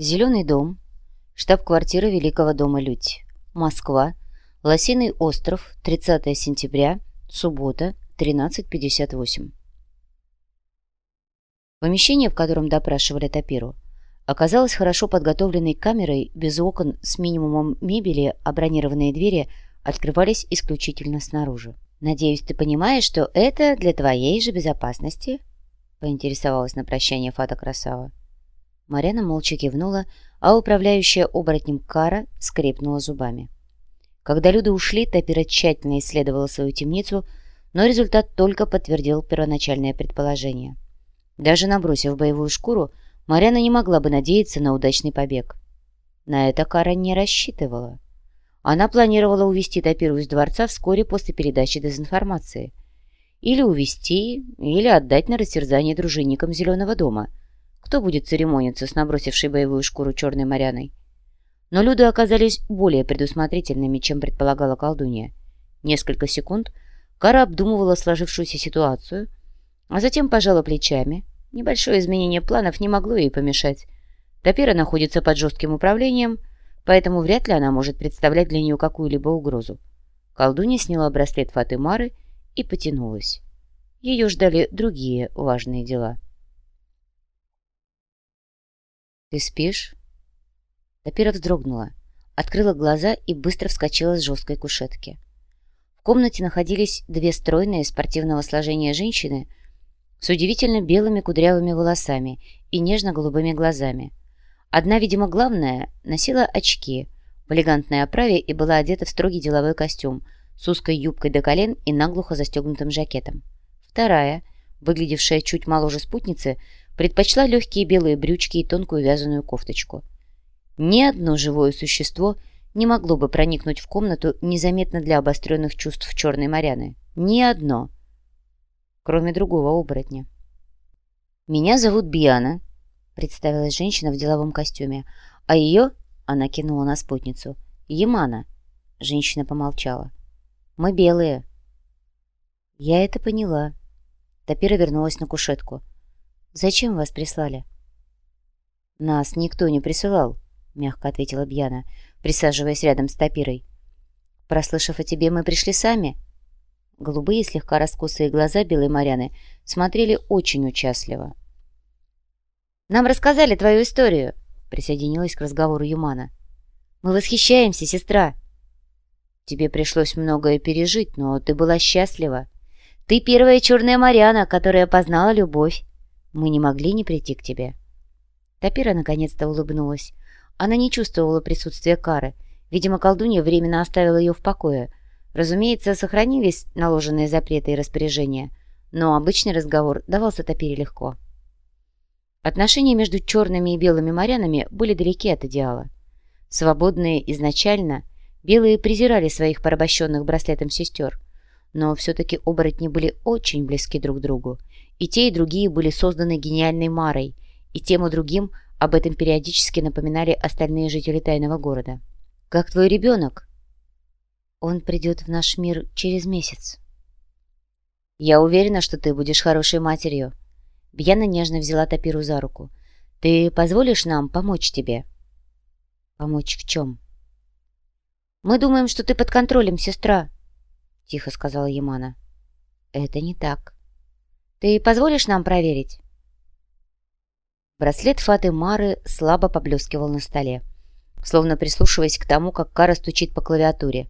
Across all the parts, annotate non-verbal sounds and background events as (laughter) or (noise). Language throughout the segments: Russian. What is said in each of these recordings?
Зеленый дом, штаб-квартира Великого дома Людь, Москва, Лосиный остров, 30 сентября, суббота, 13.58. Помещение, в котором допрашивали Тапиру, оказалось хорошо подготовленной камерой, без окон, с минимумом мебели, а бронированные двери открывались исключительно снаружи. «Надеюсь, ты понимаешь, что это для твоей же безопасности?» поинтересовалась на прощание Фата Красава. Марьяна молча кивнула, а управляющая оборотнем Кара скрипнула зубами. Когда люди ушли, Тапира тщательно исследовала свою темницу, но результат только подтвердил первоначальное предположение. Даже набросив боевую шкуру, Марьяна не могла бы надеяться на удачный побег. На это Кара не рассчитывала. Она планировала увести Тапиру из дворца вскоре после передачи дезинформации. Или увести, или отдать на растерзание дружинникам Зеленого дома. Кто будет церемониться с набросившей боевую шкуру черной моряной? Но люди оказались более предусмотрительными, чем предполагала колдунья. Несколько секунд Кара обдумывала сложившуюся ситуацию, а затем пожала плечами. Небольшое изменение планов не могло ей помешать. Тапира находится под жестким управлением, поэтому вряд ли она может представлять для нее какую-либо угрозу. Колдунья сняла браслет Фатымары и потянулась. Ее ждали другие важные дела. «Ты спишь?» Тапира вздрогнула, открыла глаза и быстро вскочила с жесткой кушетки. В комнате находились две стройные спортивного сложения женщины с удивительно белыми кудрявыми волосами и нежно-голубыми глазами. Одна, видимо, главная, носила очки в элегантной оправе и была одета в строгий деловой костюм с узкой юбкой до колен и наглухо застегнутым жакетом. Вторая, выглядевшая чуть моложе спутницы, предпочла легкие белые брючки и тонкую вязаную кофточку – ни одно живое существо не могло бы проникнуть в комнату незаметно для обостренных чувств черной моряны. Ни одно. Кроме другого оборотня. «Меня зовут Биана», — представилась женщина в деловом костюме. «А ее...» — она кинула на спутницу. «Ямана». Женщина помолчала. «Мы белые». «Я это поняла». Тапира вернулась на кушетку. «Зачем вас прислали?» «Нас никто не присылал», мягко ответила Бьяна, присаживаясь рядом с Тапирой. «Прослышав о тебе, мы пришли сами». Голубые, слегка раскосые глаза белой Маряны смотрели очень участливо. «Нам рассказали твою историю», — присоединилась к разговору Юмана. «Мы восхищаемся, сестра». «Тебе пришлось многое пережить, но ты была счастлива. Ты первая черная Марьяна, которая познала любовь. Мы не могли не прийти к тебе». Тапира наконец-то улыбнулась. Она не чувствовала присутствия Кары. Видимо, колдунья временно оставила ее в покое. Разумеется, сохранились наложенные запреты и распоряжения, но обычный разговор давался Топире легко. Отношения между черными и белыми морянами были далеки от идеала. Свободные изначально, белые презирали своих порабощенных браслетом сестер, но все-таки оборотни были очень близки друг к другу, и те, и другие были созданы гениальной Марой, и тем и другим – об этом периодически напоминали остальные жители тайного города. «Как твой ребенок?» «Он придет в наш мир через месяц». «Я уверена, что ты будешь хорошей матерью». Бьяна нежно взяла Тапиру за руку. «Ты позволишь нам помочь тебе?» «Помочь в чем?» «Мы думаем, что ты под контролем, сестра», — тихо сказала Ямана. «Это не так. Ты позволишь нам проверить?» Браслет Фаты Мары слабо поблескивал на столе, словно прислушиваясь к тому, как Кара стучит по клавиатуре.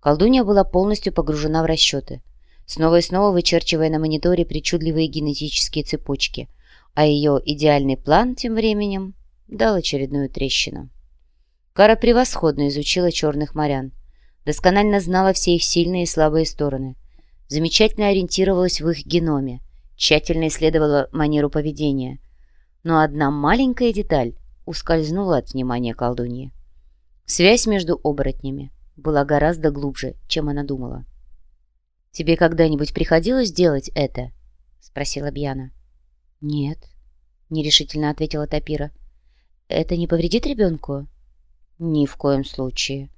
Колдунья была полностью погружена в расчеты, снова и снова вычерчивая на мониторе причудливые генетические цепочки, а ее идеальный план тем временем дал очередную трещину. Кара превосходно изучила черных морян, досконально знала все их сильные и слабые стороны, замечательно ориентировалась в их геноме, тщательно исследовала манеру поведения – но одна маленькая деталь ускользнула от внимания колдуньи. Связь между оборотнями была гораздо глубже, чем она думала. «Тебе когда-нибудь приходилось делать это?» — спросила Бьяна. «Нет», — нерешительно ответила Тапира. «Это не повредит ребенку?» «Ни в коем случае».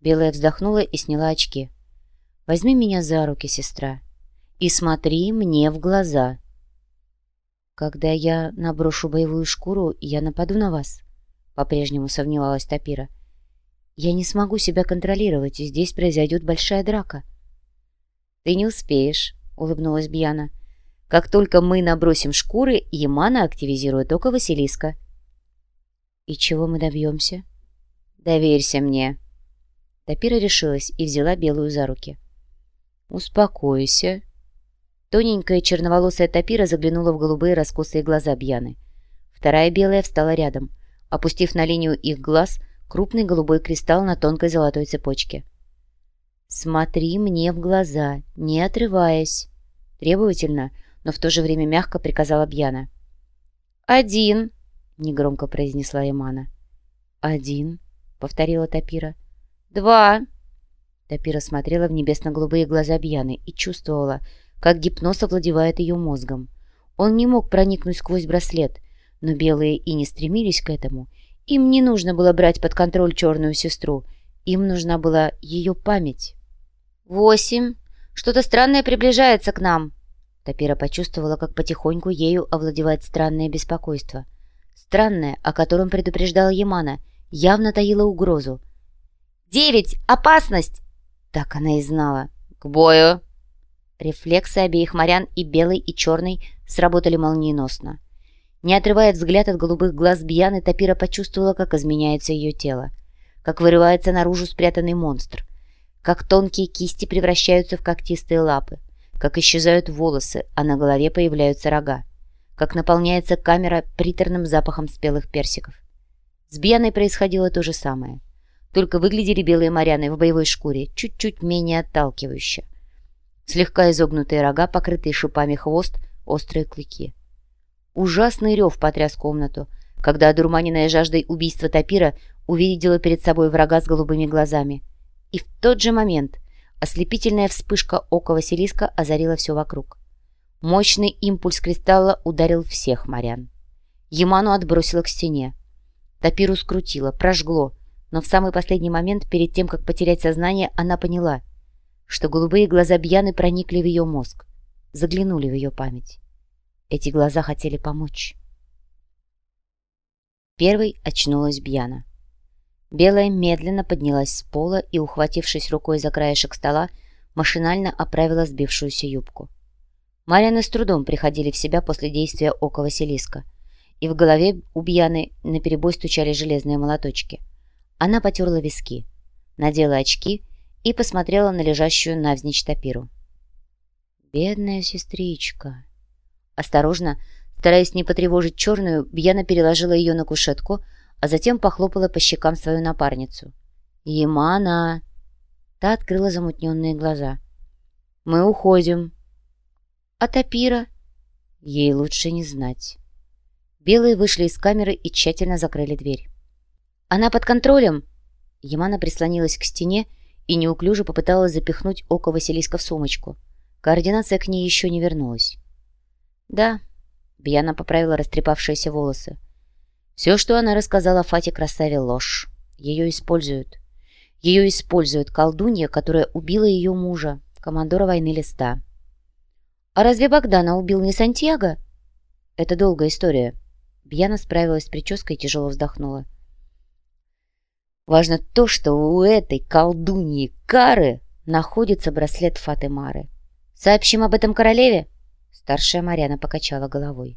Белая вздохнула и сняла очки. «Возьми меня за руки, сестра, и смотри мне в глаза». «Когда я наброшу боевую шкуру, я нападу на вас», — по-прежнему сомневалась Тапира. «Я не смогу себя контролировать, и здесь произойдет большая драка». «Ты не успеешь», — улыбнулась Бьяна. «Как только мы набросим шкуры, Ямана активизирует око Василиска». «И чего мы добьемся?» «Доверься мне». Тапира решилась и взяла Белую за руки. «Успокойся». Тоненькая черноволосая Тапира заглянула в голубые раскосые глаза Бьяны. Вторая белая встала рядом, опустив на линию их глаз крупный голубой кристалл на тонкой золотой цепочке. «Смотри мне в глаза, не отрываясь!» Требовательно, но в то же время мягко приказала Бьяна. «Один!» — негромко произнесла Ямана. «Один!» — повторила Тапира. «Два!» Тапира смотрела в небесно-голубые глаза Бьяны и чувствовала, как гипноз овладевает ее мозгом. Он не мог проникнуть сквозь браслет, но белые и не стремились к этому. Им не нужно было брать под контроль черную сестру. Им нужна была ее память. «Восемь. Что-то странное приближается к нам». Тапира почувствовала, как потихоньку ею овладевает странное беспокойство. Странное, о котором предупреждала Ямана, явно таило угрозу. «Девять! Опасность!» Так она и знала. «К бою!» Рефлексы обеих морян и белый, и черный сработали молниеносно. Не отрывая взгляд от голубых глаз Бьяны, Тапира почувствовала, как изменяется ее тело, как вырывается наружу спрятанный монстр, как тонкие кисти превращаются в когтистые лапы, как исчезают волосы, а на голове появляются рога, как наполняется камера приторным запахом спелых персиков. С Бьяной происходило то же самое, только выглядели белые моряны в боевой шкуре чуть-чуть менее отталкивающе. Слегка изогнутые рога, покрытые шипами хвост, острые клыки. Ужасный рев потряс комнату, когда одурманенная жаждой убийства Тапира увидела перед собой врага с голубыми глазами. И в тот же момент ослепительная вспышка ока Василиска озарила все вокруг. Мощный импульс кристалла ударил всех морян. Яману отбросило к стене. Тапиру скрутило, прожгло, но в самый последний момент, перед тем, как потерять сознание, она поняла, что голубые глаза Бьяны проникли в ее мозг, заглянули в ее память. Эти глаза хотели помочь. Первой очнулась Бьяна. Белая медленно поднялась с пола и, ухватившись рукой за краешек стола, машинально оправила сбившуюся юбку. Марьяны с трудом приходили в себя после действия ока Василиска, и в голове у Бьяны наперебой стучали железные молоточки. Она потерла виски, надела очки и посмотрела на лежащую навзничь топиру. «Бедная сестричка!» Осторожно, стараясь не потревожить черную, Бьяна переложила ее на кушетку, а затем похлопала по щекам свою напарницу. «Емана!» Та открыла замутненные глаза. «Мы уходим». «А Тапира?» Ей лучше не знать. Белые вышли из камеры и тщательно закрыли дверь. «Она под контролем!» Ямана прислонилась к стене и неуклюже попыталась запихнуть око Василиска в сумочку. Координация к ней еще не вернулась. «Да», — Бьяна поправила растрепавшиеся волосы. «Все, что она рассказала Фате Красаве, ложь. Ее используют. Ее использует колдунья, которая убила ее мужа, командора войны Листа». «А разве Богдана убил не Сантьяго?» «Это долгая история». Бьяна справилась с прической и тяжело вздохнула. «Важно то, что у этой колдуньи Кары находится браслет Фатымары. Сообщим об этом королеве?» Старшая Марьяна покачала головой.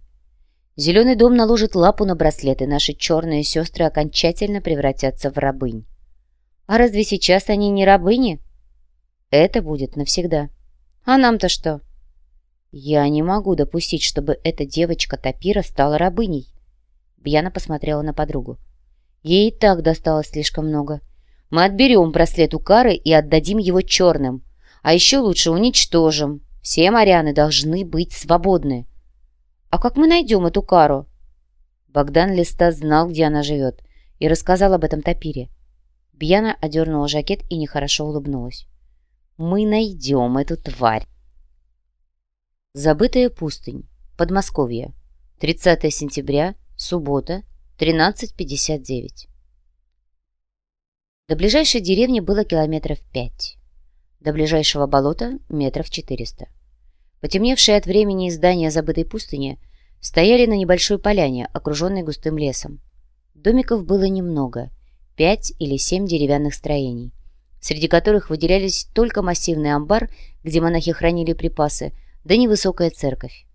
Зеленый дом наложит лапу на браслет, и наши черные сестры окончательно превратятся в рабынь. А разве сейчас они не рабыни? Это будет навсегда. А нам-то что? Я не могу допустить, чтобы эта девочка Тапира стала рабыней. Бьяна посмотрела на подругу. Ей и так досталось слишком много. Мы отберем браслет у Кары и отдадим его черным. А еще лучше уничтожим. Все моряны должны быть свободны. А как мы найдем эту кару? Богдан Листа знал, где она живет, и рассказал об этом Тапире. Бьяна одернула жакет и нехорошо улыбнулась. «Мы найдем эту тварь!» Забытая пустынь. Подмосковье. 30 сентября. Суббота. 13.59. До ближайшей деревни было километров пять. До ближайшего болота метров четыреста. Потемневшие от времени здания забытой пустыни стояли на небольшой поляне, окруженной густым лесом. Домиков было немного, пять или семь деревянных строений, среди которых выделялись только массивный амбар, где монахи хранили припасы, да невысокая церковь.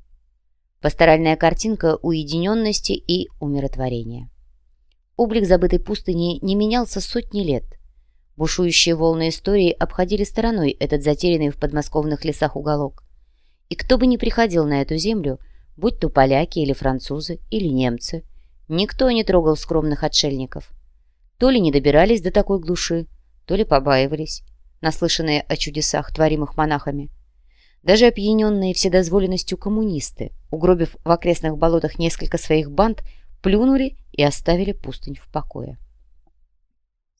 Пасторальная картинка уединенности и умиротворения. Облик забытой пустыни не менялся сотни лет. Бушующие волны истории обходили стороной этот затерянный в подмосковных лесах уголок. И кто бы ни приходил на эту землю, будь то поляки или французы или немцы, никто не трогал скромных отшельников. То ли не добирались до такой глуши, то ли побаивались, наслышанные о чудесах, творимых монахами. Даже опьяненные вседозволенностью коммунисты, угробив в окрестных болотах несколько своих банд, плюнули и оставили пустынь в покое.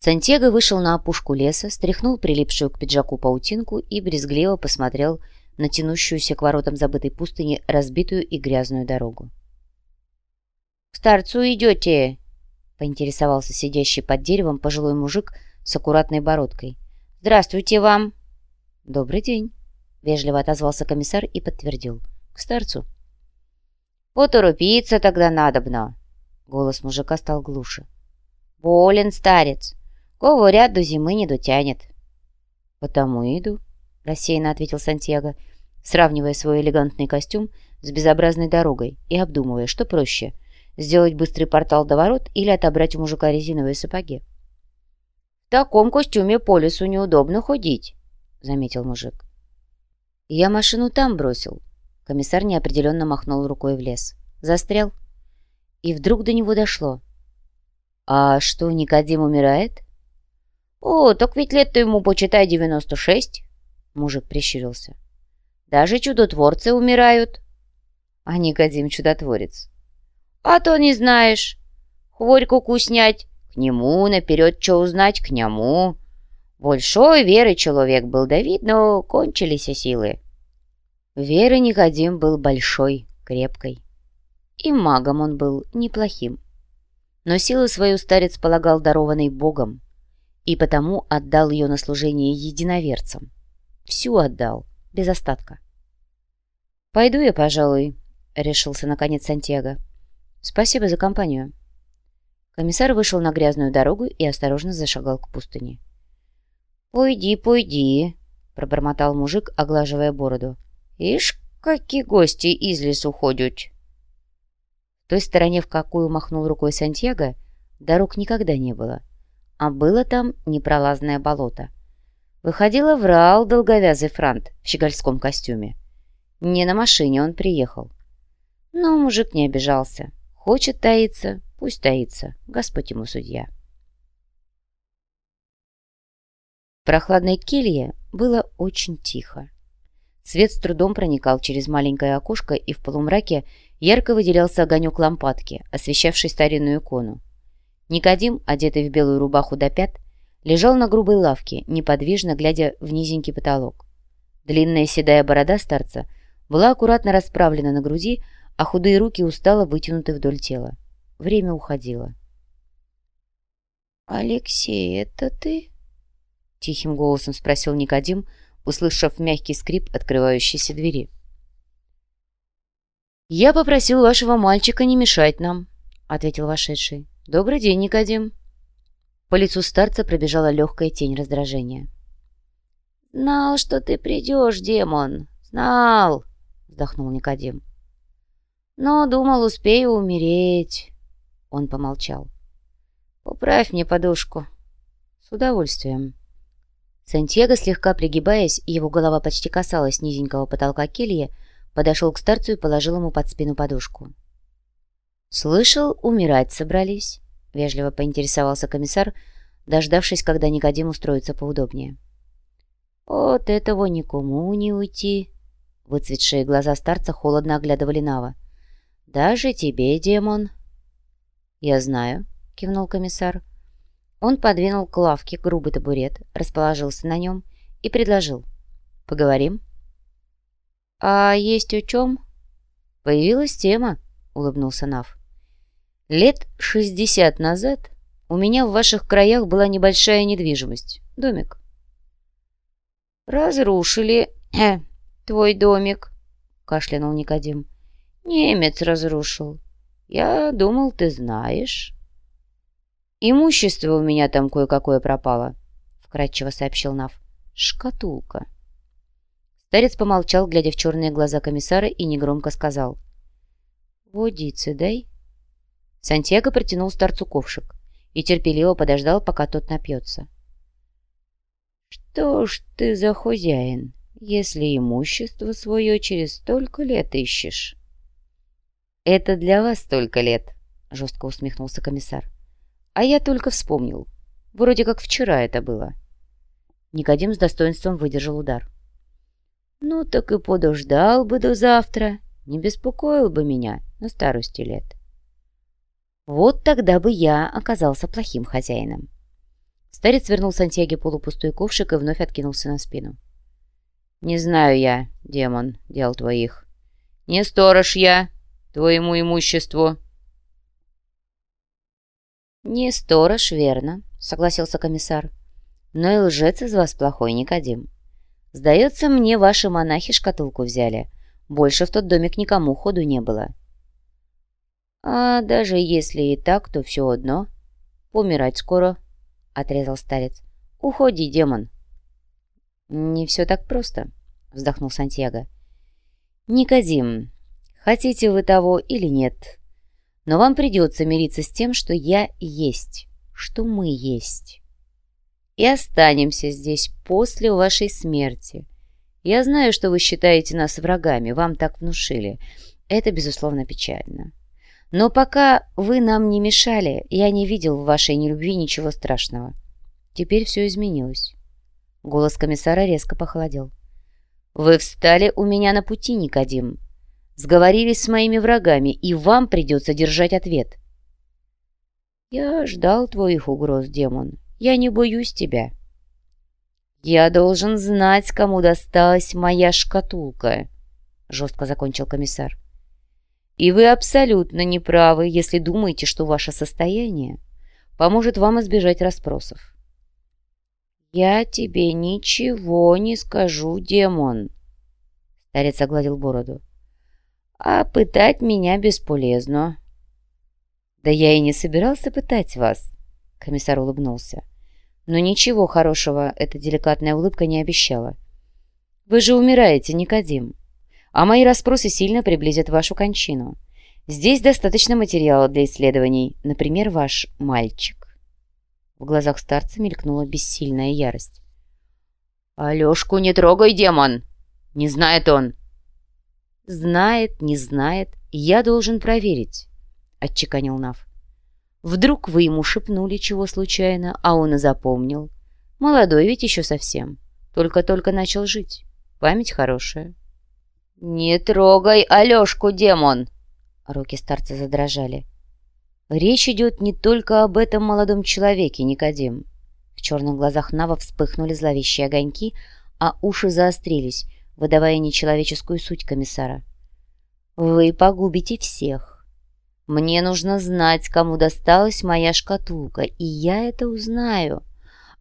Сантьяго вышел на опушку леса, стряхнул прилипшую к пиджаку паутинку и брезгливо посмотрел на тянущуюся к воротам забытой пустыни разбитую и грязную дорогу. «К старцу идете?» — поинтересовался сидящий под деревом пожилой мужик с аккуратной бородкой. «Здравствуйте вам!» «Добрый день!» — вежливо отозвался комиссар и подтвердил. «К старцу». «Поторопиться тогда надобно!» Голос мужика стал глуше. «Болен старец. Говорят, до зимы не дотянет». «Потому иду», — рассеянно ответил Сантьяго, сравнивая свой элегантный костюм с безобразной дорогой и обдумывая, что проще — сделать быстрый портал до ворот или отобрать у мужика резиновые сапоги. «В таком костюме по лесу неудобно ходить», — заметил мужик. «Я машину там бросил». Комиссар неопределенно махнул рукой в лес. «Застрял?» И вдруг до него дошло. «А что, Никодим умирает?» «О, так ведь лет-то ему, почитай, девяносто шесть!» Мужик прищурился. «Даже чудотворцы умирают!» «А Никодим чудотворец!» «А то не знаешь! Хворь куку снять, к нему наперед что узнать, к нему!» Большой веры человек был Давид, но кончились силы. Веры Никодим был большой, крепкой. И магом он был неплохим. Но силу свою старец полагал дарованной Богом, и потому отдал ее на служение единоверцам. Всю отдал, без остатка. «Пойду я, пожалуй», — решился наконец Сантьяго. «Спасибо за компанию». Комиссар вышел на грязную дорогу и осторожно зашагал к пустыне. «Пойди, пойди», — пробормотал мужик, оглаживая бороду. «Ишь, какие гости из лесу ходят!» В той стороне, в какую махнул рукой Сантьяго, дорог никогда не было, а было там непролазное болото. Выходила врал долговязый франт в щегольском костюме. Не на машине он приехал. Но мужик не обижался. Хочет таиться, пусть таится, Господь ему судья. Прохладной келье было очень тихо. Свет с трудом проникал через маленькое окошко, и в полумраке ярко выделялся огонек лампадки, освещавший старинную икону. Никодим, одетый в белую рубаху до пят, лежал на грубой лавке, неподвижно глядя в низенький потолок. Длинная седая борода старца была аккуратно расправлена на груди, а худые руки устало вытянуты вдоль тела. Время уходило. «Алексей, это ты?» — тихим голосом спросил Никодим, — услышав мягкий скрип открывающейся двери. «Я попросил вашего мальчика не мешать нам», — ответил вошедший. «Добрый день, Никодим». По лицу старца пробежала легкая тень раздражения. «Знал, что ты придешь, демон, знал», — вздохнул Никодим. «Но думал, успею умереть». Он помолчал. «Поправь мне подушку». «С удовольствием». Сантьяго, слегка пригибаясь, его голова почти касалась низенького потолка кельи, подошел к старцу и положил ему под спину подушку. «Слышал, умирать собрались?» — вежливо поинтересовался комиссар, дождавшись, когда Никодим устроится поудобнее. «От этого никому не уйти!» Выцветшие глаза старца холодно оглядывали Нава. «Даже тебе, демон!» «Я знаю», — кивнул комиссар. Он подвинул к лавке грубый табурет, расположился на нем и предложил. «Поговорим?» «А есть о чем?» «Появилась тема», — улыбнулся Нав. «Лет шестьдесят назад у меня в ваших краях была небольшая недвижимость, домик». «Разрушили (clears throat) твой домик», — кашлянул Никодим. «Немец разрушил. Я думал, ты знаешь». «Имущество у меня там кое-какое пропало», — вкратчиво сообщил Нав. «Шкатулка». Старец помолчал, глядя в черные глаза комиссара, и негромко сказал. «Водицы дай». Сантьяго протянул старцу ковшик и терпеливо подождал, пока тот напьется. «Что ж ты за хозяин, если имущество свое через столько лет ищешь?» «Это для вас столько лет», — жестко усмехнулся комиссар. «А я только вспомнил. Вроде как вчера это было». Никодим с достоинством выдержал удар. «Ну так и подождал бы до завтра, не беспокоил бы меня на старости лет». Вот тогда бы я оказался плохим хозяином. Старец вернул Сантьяге полупустой ковшик и вновь откинулся на спину. «Не знаю я, демон, дел твоих. Не сторож я твоему имуществу». «Не сторож, верно», — согласился комиссар. «Но и лжец из вас плохой, Никодим. Сдается мне, ваши монахи шкатулку взяли. Больше в тот домик никому ходу не было». «А даже если и так, то все одно. Помирать скоро», — отрезал старец. «Уходи, демон». «Не все так просто», — вздохнул Сантьяго. «Никодим, хотите вы того или нет, но вам придется мириться с тем, что я есть, что мы есть. И останемся здесь после вашей смерти. Я знаю, что вы считаете нас врагами, вам так внушили. Это, безусловно, печально. Но пока вы нам не мешали, я не видел в вашей нелюбви ничего страшного. Теперь все изменилось. Голос комиссара резко похолодел. «Вы встали у меня на пути, Никодим сговорились с моими врагами, и вам придется держать ответ. Я ждал твоих угроз, демон. Я не боюсь тебя. Я должен знать, кому досталась моя шкатулка, жестко закончил комиссар. И вы абсолютно не правы, если думаете, что ваше состояние поможет вам избежать расспросов. «Я тебе ничего не скажу, демон!» Старец огладил бороду а пытать меня бесполезно». «Да я и не собирался пытать вас», — комиссар улыбнулся. Но ничего хорошего эта деликатная улыбка не обещала. «Вы же умираете, Никодим, а мои расспросы сильно приблизят вашу кончину. Здесь достаточно материала для исследований, например, ваш мальчик». В глазах старца мелькнула бессильная ярость. «Алешку не трогай, демон! Не знает он!» «Знает, не знает, я должен проверить», — отчеканил Нав. «Вдруг вы ему шепнули чего случайно, а он и запомнил. Молодой ведь еще совсем, только-только начал жить. Память хорошая». «Не трогай Алешку, демон!» Руки старца задрожали. «Речь идет не только об этом молодом человеке, Никодим». В черных глазах Нава вспыхнули зловещие огоньки, а уши заострились, выдавая нечеловеческую суть комиссара. «Вы погубите всех. Мне нужно знать, кому досталась моя шкатулка, и я это узнаю,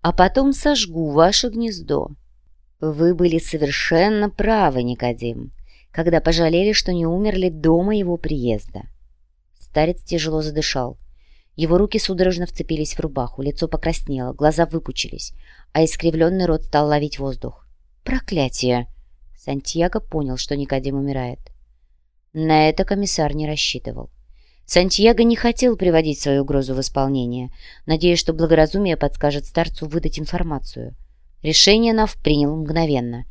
а потом сожгу ваше гнездо». Вы были совершенно правы, Никодим, когда пожалели, что не умерли до моего приезда. Старец тяжело задышал. Его руки судорожно вцепились в рубаху, лицо покраснело, глаза выпучились, а искривленный рот стал ловить воздух. «Проклятие!» Сантьяго понял, что Никодим умирает. На это комиссар не рассчитывал. Сантьяго не хотел приводить свою угрозу в исполнение, надеясь, что благоразумие подскажет старцу выдать информацию. Решение Нав принял мгновенно.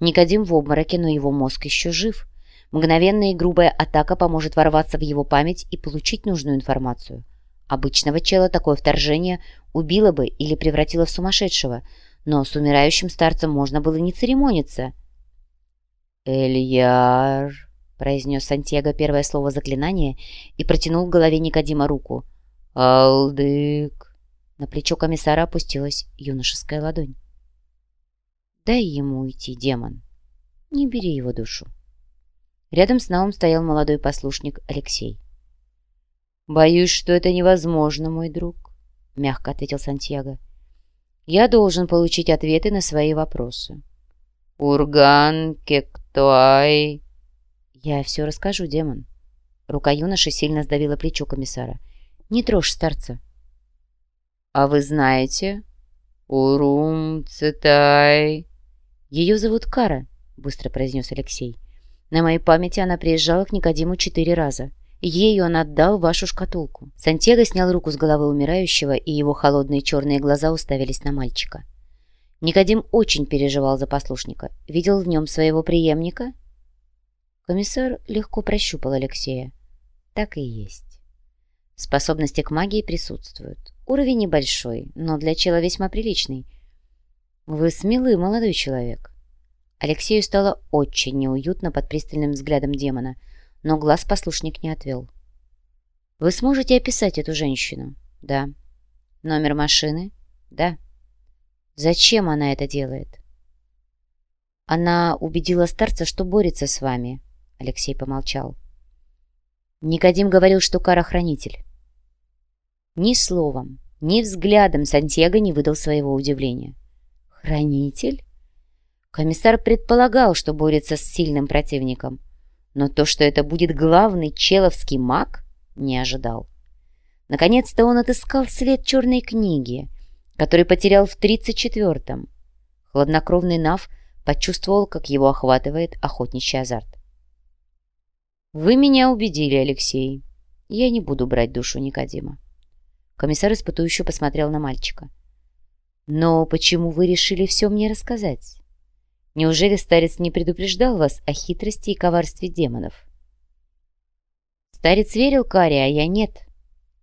Никодим в обмороке, но его мозг еще жив. Мгновенная и грубая атака поможет ворваться в его память и получить нужную информацию. Обычного чела такое вторжение убило бы или превратило в сумасшедшего, но с умирающим старцем можно было не церемониться. «Эльяр», — произнес Сантьяго первое слово заклинания и протянул к голове Никодима руку. «Алдык». На плечо комиссара опустилась юношеская ладонь. «Дай ему уйти, демон. Не бери его душу». Рядом с Наум стоял молодой послушник Алексей. «Боюсь, что это невозможно, мой друг», — мягко ответил Сантьяго. «Я должен получить ответы на свои вопросы». «Урган Кектуай...» «Я все расскажу, демон». Рука юноши сильно сдавила плечо комиссара. «Не трожь старца». «А вы знаете?» «Урум Цитай». «Ее зовут Кара», — быстро произнес Алексей. «На моей памяти она приезжала к Никодиму четыре раза. Ею он отдал вашу шкатулку». Сантьяго снял руку с головы умирающего, и его холодные черные глаза уставились на мальчика. Никодим очень переживал за послушника. Видел в нем своего преемника? Комиссар легко прощупал Алексея. Так и есть. Способности к магии присутствуют. Уровень небольшой, но для чела весьма приличный. Вы смелый молодой человек. Алексею стало очень неуютно под пристальным взглядом демона, но глаз послушник не отвел. Вы сможете описать эту женщину? Да. Номер машины? Да. Зачем она это делает? Она убедила старца, что борется с вами. Алексей помолчал. Никодим говорил, что Кара хранитель. Ни словом, ни взглядом Сантьяго не выдал своего удивления. «Хранитель?» Комиссар предполагал, что борется с сильным противником, но то, что это будет главный человский маг, не ожидал. Наконец-то он отыскал след черной книги, который потерял в 34-м. Хладнокровный Нав почувствовал, как его охватывает охотничий азарт. «Вы меня убедили, Алексей. Я не буду брать душу Никодима». Комиссар испытующе посмотрел на мальчика. «Но почему вы решили все мне рассказать? Неужели старец не предупреждал вас о хитрости и коварстве демонов?» Старец верил Каре, а я нет.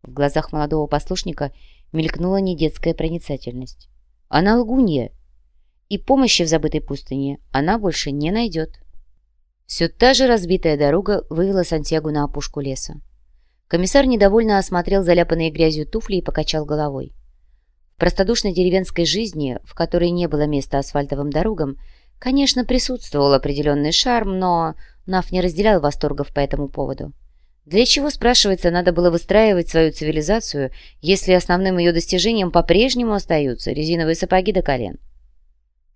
В глазах молодого послушника мелькнула недетская проницательность. Она лгунья, и помощи в забытой пустыне она больше не найдет. Все та же разбитая дорога вывела Сантьягу на опушку леса. Комиссар недовольно осмотрел заляпанные грязью туфли и покачал головой. В простодушной деревенской жизни, в которой не было места асфальтовым дорогам, конечно, присутствовал определенный шарм, но Наф не разделял восторгов по этому поводу. Для чего, спрашивается, надо было выстраивать свою цивилизацию, если основным ее достижением по-прежнему остаются резиновые сапоги до колен?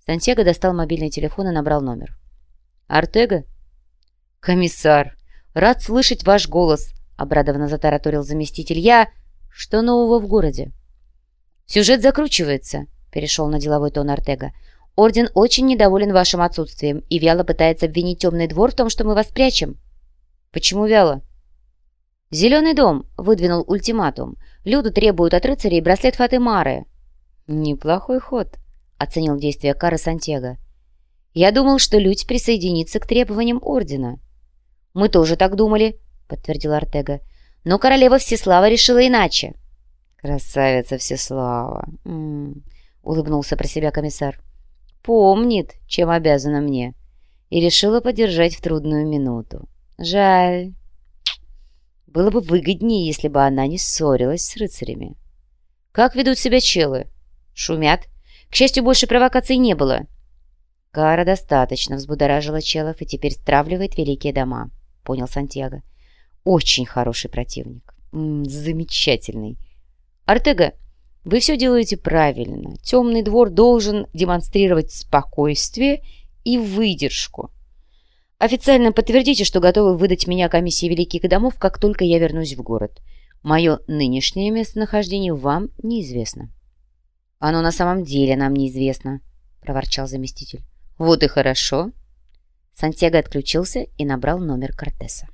Сантьяго достал мобильный телефон и набрал номер. «Артега?» «Комиссар, рад слышать ваш голос», обрадованно затараторил заместитель. «Я... Что нового в городе?» «Сюжет закручивается», — перешел на деловой тон Артега. «Орден очень недоволен вашим отсутствием и вяло пытается обвинить темный двор в том, что мы вас прячем». «Почему вяло?» «Зеленый дом» выдвинул ультиматум. Люду требуют от рыцарей браслет Фатымары. «Неплохой ход», — оценил действия Кары Сантьяго. «Я думал, что Людь присоединится к требованиям Ордена». «Мы тоже так думали», подтвердил Артега. «Но королева Всеслава решила иначе». «Красавица Всеслава!» М -м -м, улыбнулся про себя комиссар. «Помнит, чем обязана мне, и решила поддержать в трудную минуту. Жаль. Было бы выгоднее, если бы она не ссорилась с рыцарями. Как ведут себя челы? Шумят. К счастью, больше провокаций не было». Кара достаточно взбудоражила челов и теперь стравливает великие дома, понял Сантьяго. Очень хороший противник. М -м, замечательный. Артега, вы все делаете правильно. Темный двор должен демонстрировать спокойствие и выдержку. Официально подтвердите, что готовы выдать меня комиссии Великих Домов, как только я вернусь в город. Мое нынешнее местонахождение вам неизвестно. Оно на самом деле нам неизвестно, проворчал заместитель. Вот и хорошо. Сантьяго отключился и набрал номер Кортеса.